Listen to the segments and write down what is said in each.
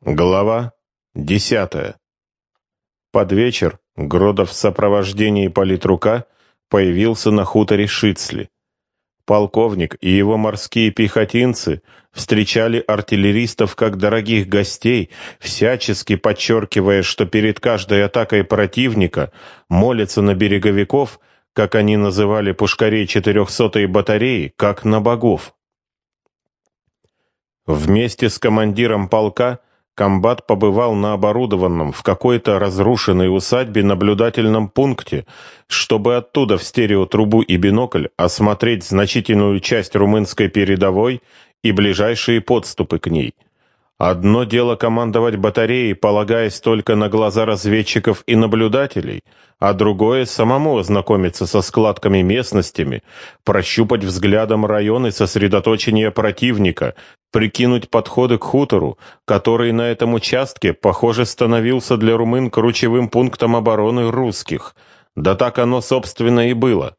Глава десятая. Под вечер Гродов в сопровождении политрука появился на хуторе Шицли. Полковник и его морские пехотинцы встречали артиллеристов как дорогих гостей, всячески подчеркивая, что перед каждой атакой противника молятся на береговиков, как они называли пушкарей 400-й батареи, как на богов. Вместе с командиром полка Комбат побывал на оборудованном в какой-то разрушенной усадьбе наблюдательном пункте, чтобы оттуда в стереотрубу и бинокль осмотреть значительную часть румынской передовой и ближайшие подступы к ней – Одно дело командовать батареей, полагаясь только на глаза разведчиков и наблюдателей, а другое — самому ознакомиться со складками местностями, прощупать взглядом районы сосредоточения противника, прикинуть подходы к хутору, который на этом участке, похоже, становился для румын кручевым пунктом обороны русских. Да так оно, собственно, и было.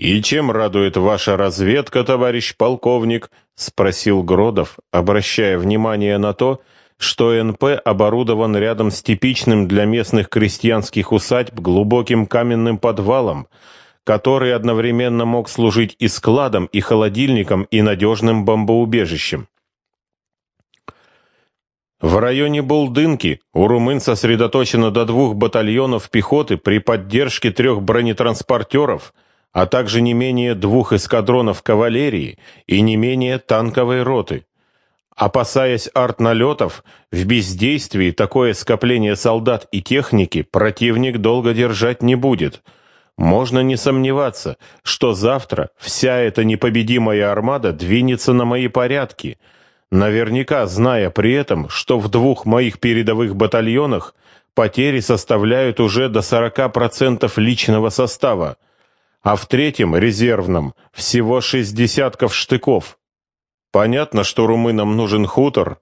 «И чем радует ваша разведка, товарищ полковник?» — спросил Гродов, обращая внимание на то, что НП оборудован рядом с типичным для местных крестьянских усадьб глубоким каменным подвалом, который одновременно мог служить и складом, и холодильником, и надежным бомбоубежищем. В районе Булдынки у румын сосредоточено до двух батальонов пехоты при поддержке трех бронетранспортеров — а также не менее двух эскадронов кавалерии и не менее танковой роты. Опасаясь артналетов, в бездействии такое скопление солдат и техники противник долго держать не будет. Можно не сомневаться, что завтра вся эта непобедимая армада двинется на мои порядки, наверняка зная при этом, что в двух моих передовых батальонах потери составляют уже до 40% личного состава а в третьем, резервном, всего шесть десятков штыков. Понятно, что румынам нужен хутор,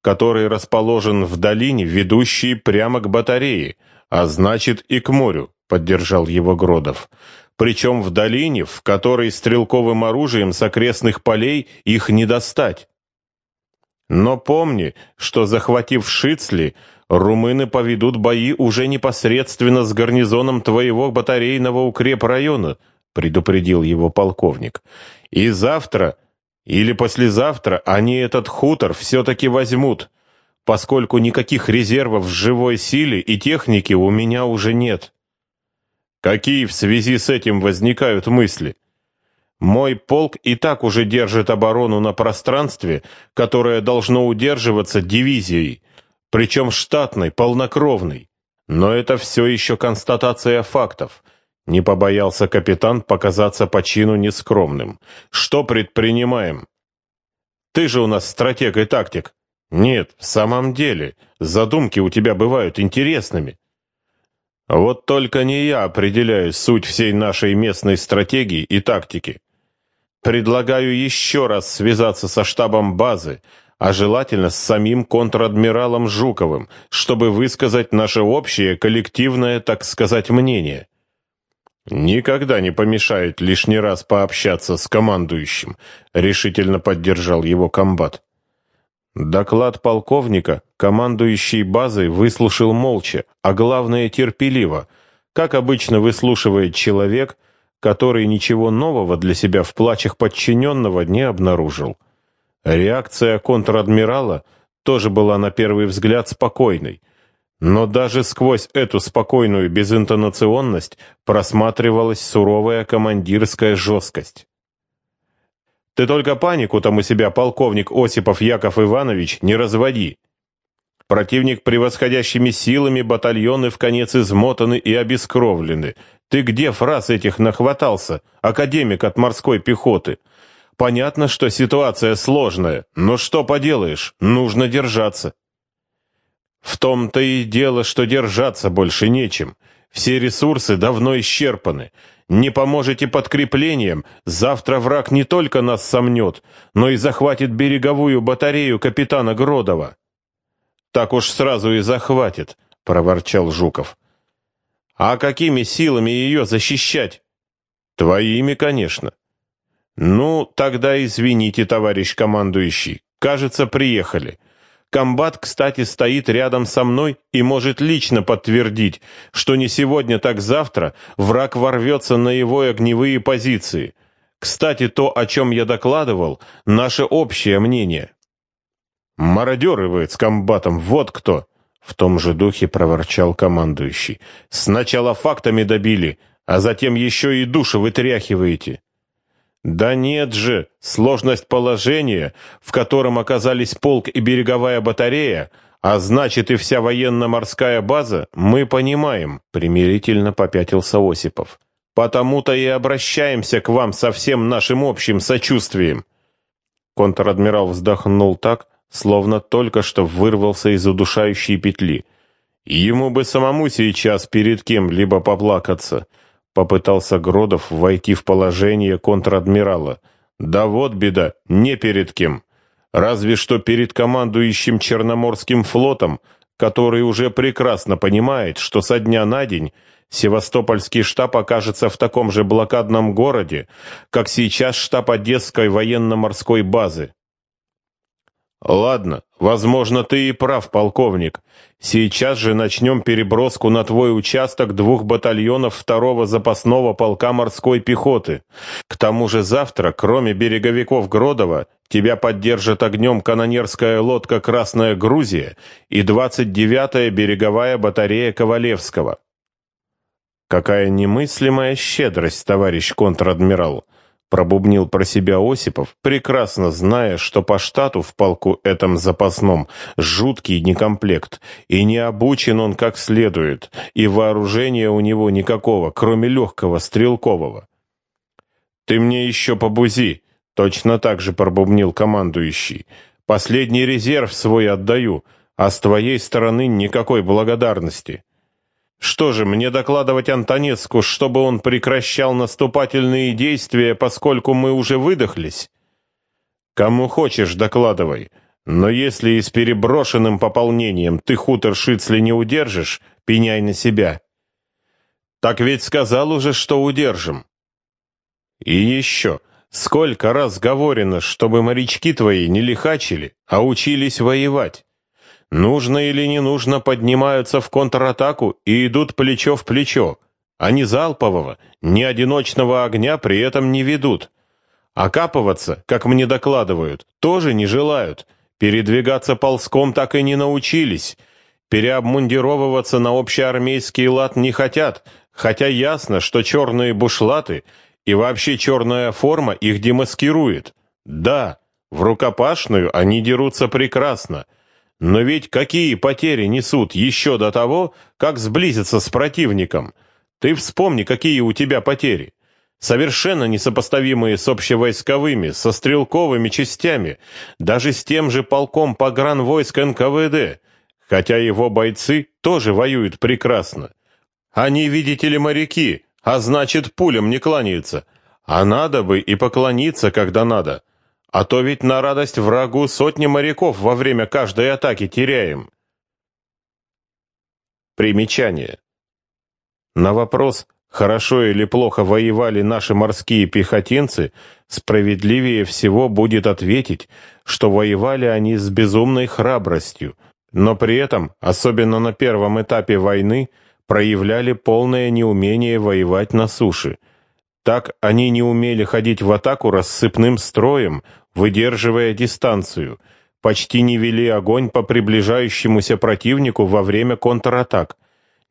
который расположен в долине, ведущей прямо к батарее, а значит и к морю, поддержал его Гродов. Причем в долине, в которой стрелковым оружием с окрестных полей их не достать. Но помни, что, захватив Шицли, румыны поведут бои уже непосредственно с гарнизоном твоего батарейного укрепрайона, предупредил его полковник. И завтра или послезавтра они этот хутор все-таки возьмут, поскольку никаких резервов в живой силе и техники у меня уже нет. Какие в связи с этим возникают мысли? Мой полк и так уже держит оборону на пространстве, которое должно удерживаться дивизией, причем штатной, полнокровной. Но это все еще констатация фактов. Не побоялся капитан показаться по чину нескромным. Что предпринимаем? Ты же у нас стратег и тактик. Нет, в самом деле, задумки у тебя бывают интересными. Вот только не я определяю суть всей нашей местной стратегии и тактики. Предлагаю еще раз связаться со штабом базы, а желательно с самим контр-адмиралом Жуковым, чтобы высказать наше общее коллективное, так сказать, мнение. Никогда не помешает лишний раз пообщаться с командующим, решительно поддержал его комбат. Доклад полковника командующий базой выслушал молча, а главное терпеливо, как обычно выслушивает человек, который ничего нового для себя в плачах подчиненного не обнаружил. Реакция контр-адмирала тоже была на первый взгляд спокойной, но даже сквозь эту спокойную безинтонационность просматривалась суровая командирская жесткость. «Ты только панику там у себя, полковник Осипов Яков Иванович, не разводи!» Противник превосходящими силами, батальоны в конец измотаны и обескровлены. Ты где фраз этих нахватался, академик от морской пехоты? Понятно, что ситуация сложная, но что поделаешь, нужно держаться. В том-то и дело, что держаться больше нечем. Все ресурсы давно исчерпаны. Не поможете подкреплением, завтра враг не только нас сомнет, но и захватит береговую батарею капитана Гродова. Так уж сразу и захватит, проворчал Жуков. А какими силами ее защищать? Твоими, конечно. Ну, тогда извините, товарищ командующий. Кажется, приехали. Комбат, кстати, стоит рядом со мной и может лично подтвердить, что не сегодня, так завтра враг ворвется на его огневые позиции. Кстати, то, о чем я докладывал, наше общее мнение. «Мародеры вы с комбатом, вот кто!» В том же духе проворчал командующий. «Сначала фактами добили, а затем еще и души вытряхиваете». Да нет же, сложность положения, в котором оказались полк и береговая батарея, а значит и вся военно-морская база, мы понимаем, примирительно попятился Осипов. Потому-то и обращаемся к вам со всем нашим общим сочувствием. Контр-адмирал вздохнул так, словно только что вырвался из удушающей петли. Ему бы самому сейчас перед кем-либо поплакаться — Попытался Гродов войти в положение контр-адмирала. Да вот беда, не перед кем. Разве что перед командующим Черноморским флотом, который уже прекрасно понимает, что со дня на день Севастопольский штаб окажется в таком же блокадном городе, как сейчас штаб Одесской военно-морской базы. «Ладно, возможно, ты и прав, полковник. Сейчас же начнем переброску на твой участок двух батальонов второго запасного полка морской пехоты. К тому же завтра, кроме береговиков Гродова, тебя поддержит огнем канонерская лодка «Красная Грузия» и 29-я береговая батарея Ковалевского». Какая немыслимая щедрость, товарищ контр-адмирал. Пробубнил про себя Осипов, прекрасно зная, что по штату в полку этом запасном жуткий некомплект, и не обучен он как следует, и вооружения у него никакого, кроме легкого стрелкового. «Ты мне еще побузи», — точно так же пробубнил командующий. «Последний резерв свой отдаю, а с твоей стороны никакой благодарности». Что же, мне докладывать Антонецку, чтобы он прекращал наступательные действия, поскольку мы уже выдохлись? Кому хочешь, докладывай. Но если и с переброшенным пополнением ты хутор Шицли не удержишь, пеняй на себя. Так ведь сказал уже, что удержим. И еще, сколько раз говорено, чтобы морячки твои не лихачили, а учились воевать. Нужно или не нужно поднимаются в контратаку и идут плечо в плечо. Они залпового, ни одиночного огня при этом не ведут. Окапываться, как мне докладывают, тоже не желают. Передвигаться ползком так и не научились. Переобмундировываться на общеармейский лад не хотят, хотя ясно, что черные бушлаты и вообще черная форма их демаскирует. Да, в рукопашную они дерутся прекрасно, но ведь какие потери несут еще до того, как сблизиться с противником? Ты вспомни, какие у тебя потери. Совершенно несопоставимые с общевойсковыми, со стрелковыми частями, даже с тем же полком погранвойск НКВД, хотя его бойцы тоже воюют прекрасно. Они, видите ли, моряки, а значит, пулям не кланяются. А надо бы и поклониться, когда надо. А то ведь на радость врагу сотни моряков во время каждой атаки теряем. Примечание. На вопрос, хорошо или плохо воевали наши морские пехотинцы, справедливее всего будет ответить, что воевали они с безумной храбростью, но при этом, особенно на первом этапе войны, проявляли полное неумение воевать на суше. Так они не умели ходить в атаку рассыпным строем, выдерживая дистанцию, почти не вели огонь по приближающемуся противнику во время контратак.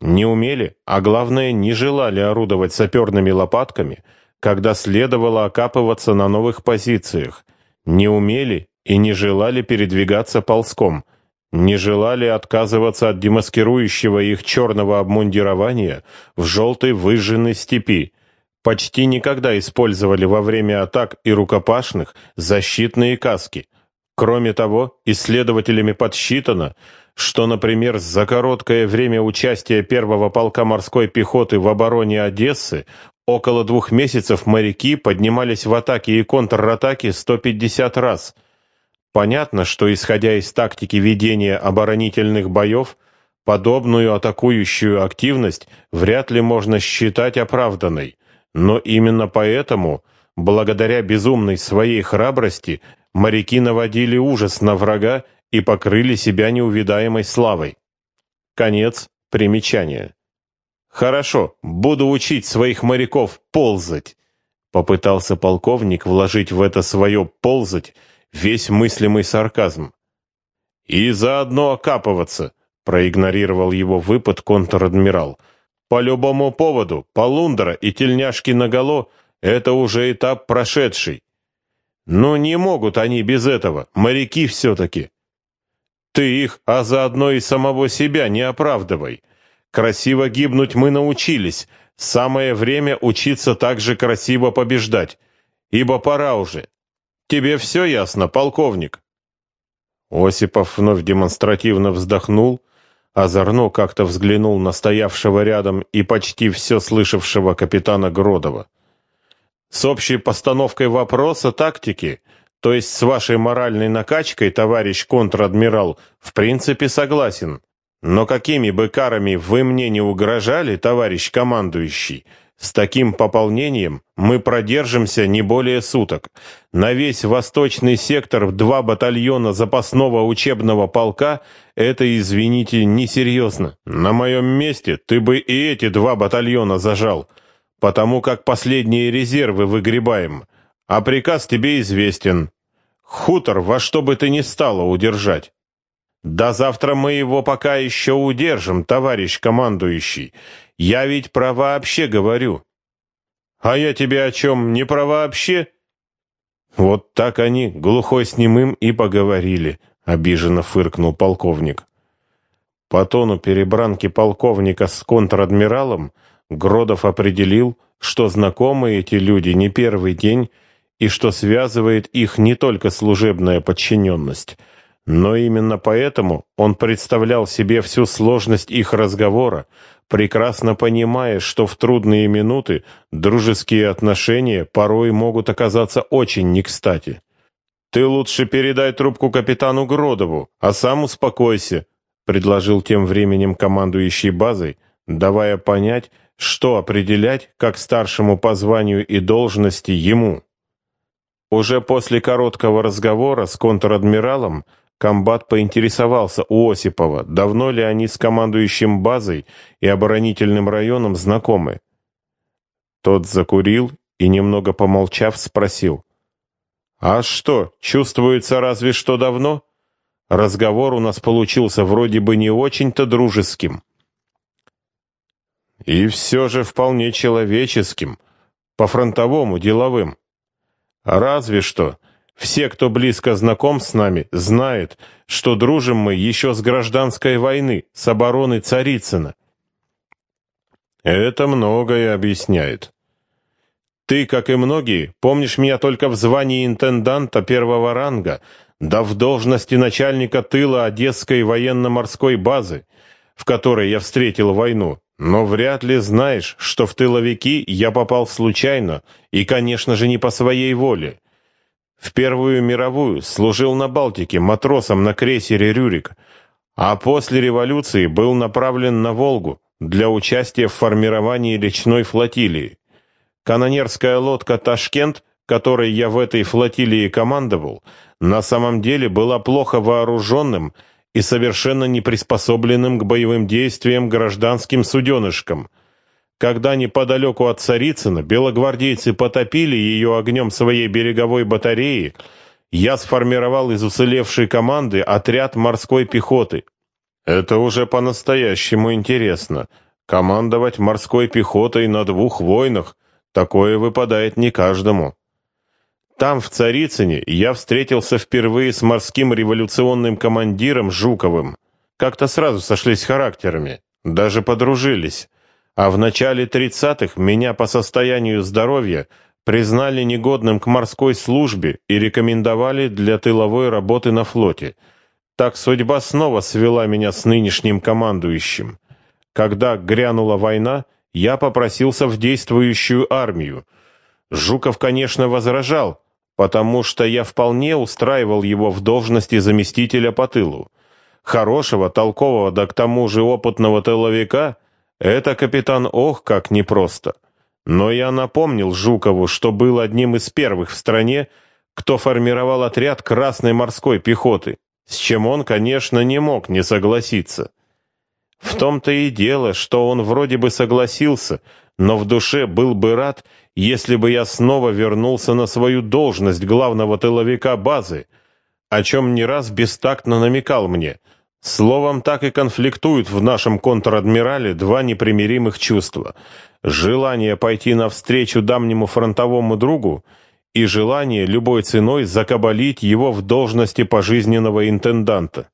Не умели, а главное, не желали орудовать саперными лопатками, когда следовало окапываться на новых позициях. Не умели и не желали передвигаться ползком, не желали отказываться от демаскирующего их черного обмундирования в желтой выжженной степи, почти никогда использовали во время атак и рукопашных защитные каски. Кроме того, исследователями подсчитано, что, например, за короткое время участия первого полка морской пехоты в обороне Одессы около двух месяцев моряки поднимались в атаке и контратаке 150 раз. Понятно, что, исходя из тактики ведения оборонительных боев, подобную атакующую активность вряд ли можно считать оправданной. Но именно поэтому, благодаря безумной своей храбрости, моряки наводили ужас на врага и покрыли себя неувидаемой славой. Конец примечания. «Хорошо, буду учить своих моряков ползать», — попытался полковник вложить в это свое «ползать» весь мыслимый сарказм. «И заодно окапываться», — проигнорировал его выпад контр-адмирал. «По любому поводу, полундра и тельняшки наголо — это уже этап прошедший. Но не могут они без этого, моряки все-таки. Ты их, а заодно и самого себя не оправдывай. Красиво гибнуть мы научились, самое время учиться так же красиво побеждать, ибо пора уже. Тебе все ясно, полковник?» Осипов вновь демонстративно вздохнул, озорно как-то взглянул на стоявшего рядом и почти все слышавшего капитана Гродова. «С общей постановкой вопроса тактики, то есть с вашей моральной накачкой, товарищ контр-адмирал, в принципе согласен. Но какими бы карами вы мне не угрожали, товарищ командующий, с таким пополнением мы продержимся не более суток. На весь восточный сектор в два батальона запасного учебного полка это, извините, несерьезно. На моем месте ты бы и эти два батальона зажал, потому как последние резервы выгребаем, а приказ тебе известен. Хутор во что бы ты ни стало удержать. Да завтра мы его пока еще удержим, товарищ командующий. Я ведь про вообще говорю. А я тебе о чем, не про вообще? Вот так они, глухой с немым, и поговорили, обиженно фыркнул полковник. По тону перебранки полковника с контр-адмиралом Гродов определил, что знакомы эти люди не первый день и что связывает их не только служебная подчиненность — но именно поэтому он представлял себе всю сложность их разговора, прекрасно понимая, что в трудные минуты дружеские отношения порой могут оказаться очень не кстати. «Ты лучше передай трубку капитану Гродову, а сам успокойся», предложил тем временем командующий базой, давая понять, что определять как старшему по званию и должности ему. Уже после короткого разговора с контр-адмиралом Комбат поинтересовался у Осипова, давно ли они с командующим базой и оборонительным районом знакомы. Тот закурил и, немного помолчав, спросил. «А что, чувствуется разве что давно? Разговор у нас получился вроде бы не очень-то дружеским». «И все же вполне человеческим, по-фронтовому, деловым. Разве что...» Все, кто близко знаком с нами, знают, что дружим мы еще с гражданской войны, с обороны Царицына. Это многое объясняет. Ты, как и многие, помнишь меня только в звании интенданта первого ранга, да в должности начальника тыла Одесской военно-морской базы, в которой я встретил войну, но вряд ли знаешь, что в тыловики я попал случайно и, конечно же, не по своей воле. В Первую мировую служил на Балтике матросом на крейсере «Рюрик», а после революции был направлен на Волгу для участия в формировании речной флотилии. Канонерская лодка «Ташкент», которой я в этой флотилии командовал, на самом деле была плохо вооруженным и совершенно не приспособленным к боевым действиям гражданским суденышком – когда неподалеку от Царицына белогвардейцы потопили ее огнем своей береговой батареи, я сформировал из уцелевшей команды отряд морской пехоты. Это уже по-настоящему интересно. Командовать морской пехотой на двух войнах — такое выпадает не каждому. Там, в Царицыне, я встретился впервые с морским революционным командиром Жуковым. Как-то сразу сошлись характерами, даже подружились а в начале 30-х меня по состоянию здоровья признали негодным к морской службе и рекомендовали для тыловой работы на флоте. Так судьба снова свела меня с нынешним командующим. Когда грянула война, я попросился в действующую армию. Жуков, конечно, возражал, потому что я вполне устраивал его в должности заместителя по тылу. Хорошего, толкового, да к тому же опытного тыловика — это, капитан, ох, как непросто. Но я напомнил Жукову, что был одним из первых в стране, кто формировал отряд Красной морской пехоты. с чем он, конечно, не мог не согласиться. В том-то и дело, что он вроде бы согласился, но в душе был бы рад, если бы я снова вернулся на свою должность главного тыловика базы, о чем не раз бестактно намекал мне. Словом, так и конфликтуют в нашем контр-адмирале два непримиримых чувства. Желание пойти навстречу давнему фронтовому другу и желание любой ценой закабалить его в должности пожизненного интенданта.